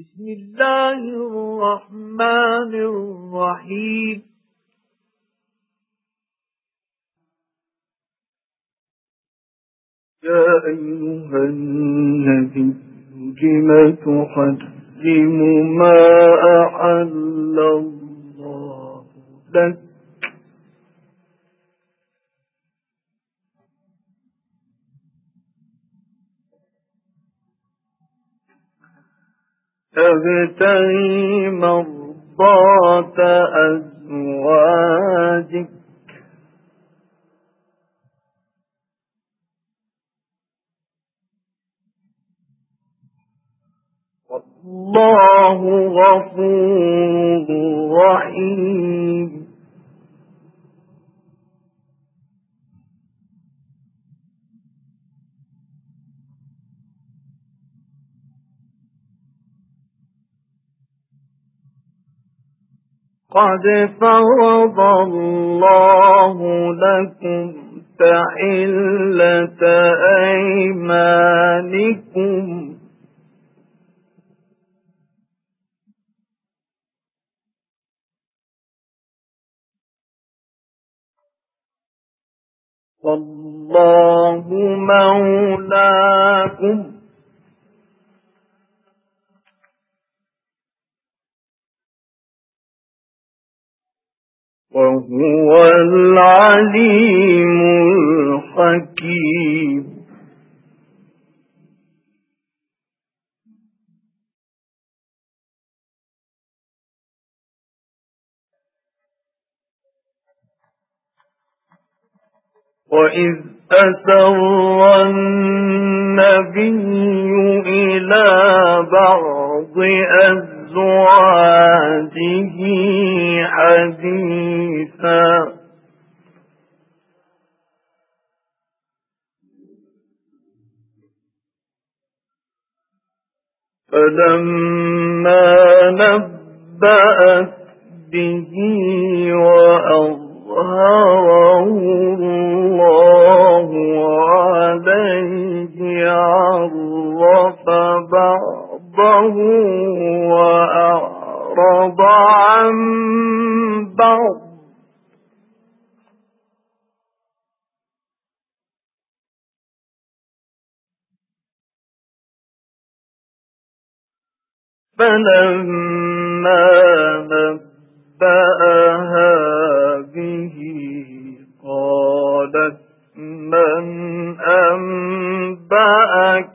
بسم الله الرحمن الرحيم. يا أيها النبي لم تحرم ما تبتغي مرضات أزواجك. والله غفور رحيم. قد فرض الله لكم تحلة أيمانكم والله مولاكم وهو العليم الحكيم. وإذ أسر النبي إلى بعض أزواجه حديثا. فلما نبأت به وأظهره الله عليه عرف بعضه وأعرض عن بعض. فلما نبأها به قالت من أنبأك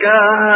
هذا؟